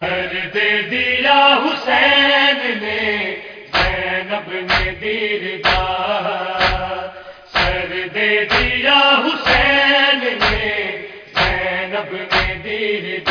دے دیا حسین نے، زینب نے دیر سر دے دیا حسین نے، زینب نے دیر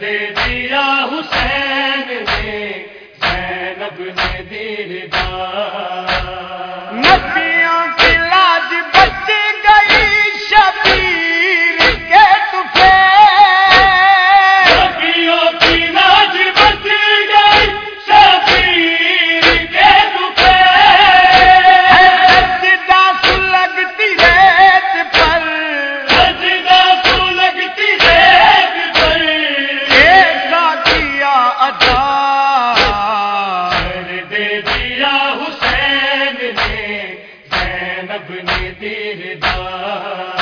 دے دیا دیدار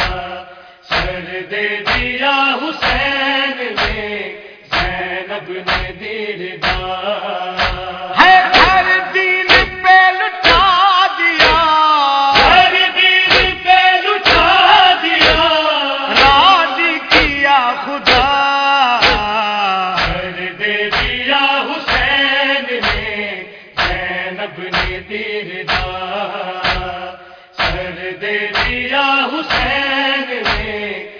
سر دے دیا حسین نے زینب نے دیدار حسین نے زینب نے دیدار دے دیا حسین نے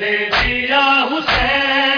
دے دیا حسین۔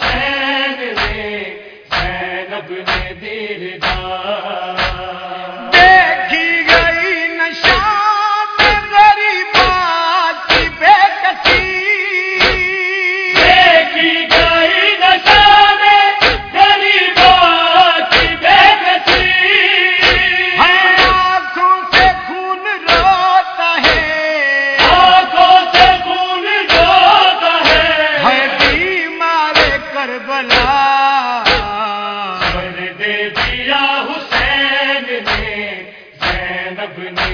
حسین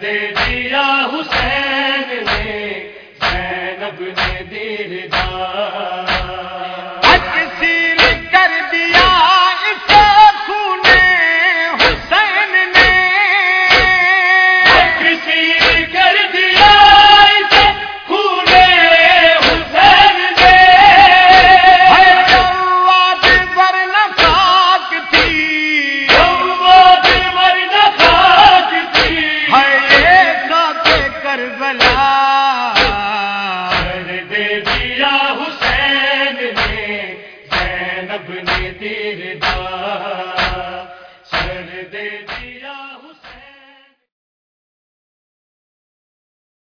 دے دیا حسین